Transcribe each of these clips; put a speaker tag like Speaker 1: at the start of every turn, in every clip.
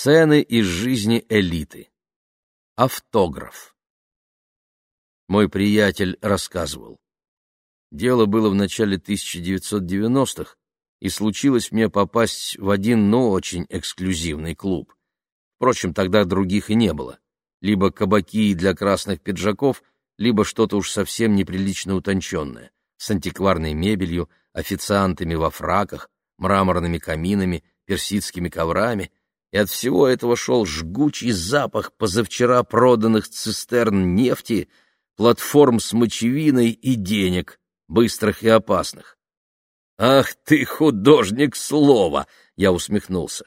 Speaker 1: Сцены из жизни элиты. Автограф. Мой приятель рассказывал. Дело было в начале 1990-х, и случилось мне попасть в один, но очень эксклюзивный клуб. Впрочем, тогда других и не было. Либо кабаки для красных пиджаков, либо что-то уж совсем неприлично утонченное, с антикварной мебелью, официантами во фраках, мраморными каминами, персидскими коврами, и от всего этого шел жгучий запах позавчера проданных цистерн нефти, платформ с мочевиной и денег, быстрых и опасных. «Ах ты, художник слова!» — я усмехнулся.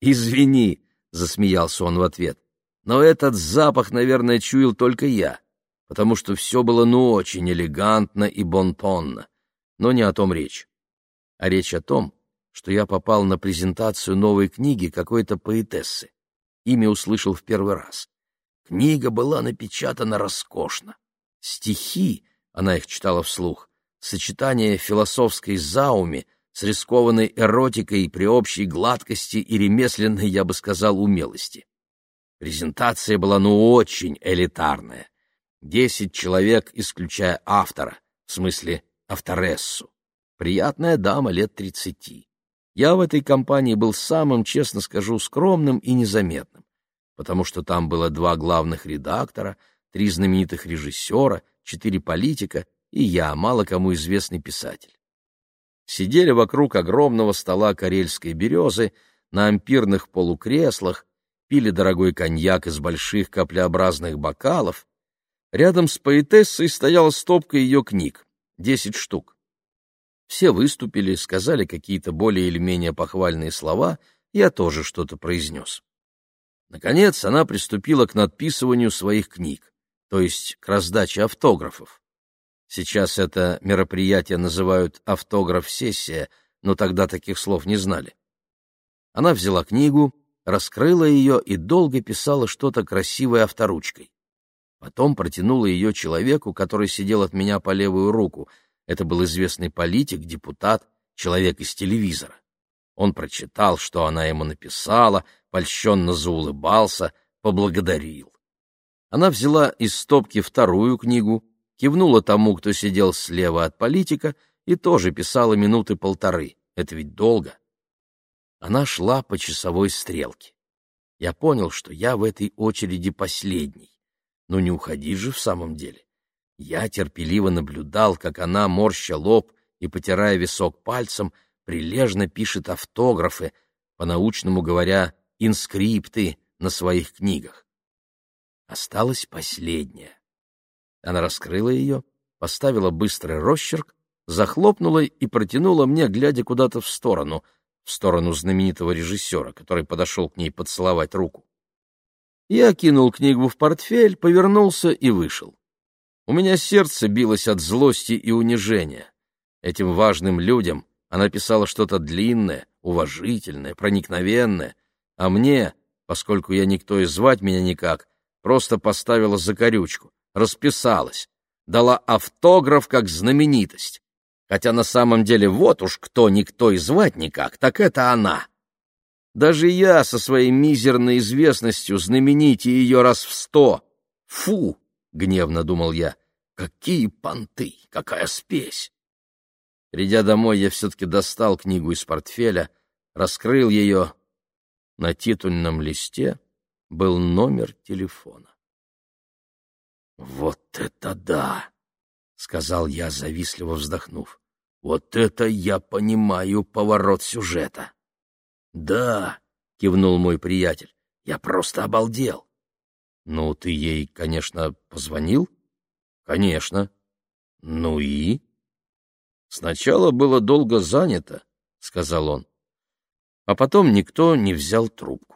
Speaker 1: «Извини», — засмеялся он в ответ, — «но этот запах, наверное, чуял только я, потому что все было ну очень элегантно и бонтонно. Но не о том речь. А речь о том, что я попал на презентацию новой книги какой-то поэтессы. Имя услышал в первый раз. Книга была напечатана роскошно. Стихи, она их читала вслух, сочетание философской зауми с рискованной эротикой при общей гладкости и ремесленной, я бы сказал, умелости. Презентация была ну очень элитарная. Десять человек, исключая автора, в смысле авторессу. Приятная дама лет тридцати. Я в этой компании был самым, честно скажу, скромным и незаметным, потому что там было два главных редактора, три знаменитых режиссера, четыре политика и я, мало кому известный писатель. Сидели вокруг огромного стола карельской березы, на ампирных полукреслах, пили дорогой коньяк из больших каплеобразных бокалов. Рядом с поэтессой стояла стопка ее книг, десять штук. Все выступили, сказали какие-то более или менее похвальные слова, я тоже что-то произнес. Наконец она приступила к надписыванию своих книг, то есть к раздаче автографов. Сейчас это мероприятие называют автограф-сессия, но тогда таких слов не знали. Она взяла книгу, раскрыла ее и долго писала что-то красивое авторучкой. Потом протянула ее человеку, который сидел от меня по левую руку — это был известный политик, депутат, человек из телевизора. Он прочитал, что она ему написала, польщенно заулыбался, поблагодарил. Она взяла из стопки вторую книгу, кивнула тому, кто сидел слева от политика, и тоже писала минуты полторы. Это ведь долго. Она шла по часовой стрелке. Я понял, что я в этой очереди последний. Но не уходи же в самом деле. Я терпеливо наблюдал, как она, морща лоб и потирая висок пальцем, прилежно пишет автографы, по-научному говоря, инскрипты на своих книгах. Осталась последняя. Она раскрыла ее, поставила быстрый росчерк, захлопнула и протянула мне, глядя куда-то в сторону, в сторону знаменитого режиссера, который подошел к ней поцеловать руку. Я кинул книгу в портфель, повернулся и вышел. У меня сердце билось от злости и унижения. Этим важным людям она писала что-то длинное, уважительное, проникновенное, а мне, поскольку я никто и звать меня никак, просто поставила закорючку, расписалась, дала автограф как знаменитость. Хотя на самом деле вот уж кто никто и звать никак, так это она. Даже я со своей мизерной известностью знаменитее ее раз в сто. Фу! Гневно думал я. Какие понты, какая спесь! Придя домой, я все-таки достал книгу из портфеля, раскрыл ее. На титульном листе был номер телефона. «Вот это да!» — сказал я, завистливо вздохнув. «Вот это я понимаю поворот сюжета!» «Да!» — кивнул мой приятель. «Я просто обалдел!» «Ну, ты ей, конечно, позвонил?» «Конечно». «Ну и?» «Сначала было долго занято», — сказал он. А потом никто не взял трубку.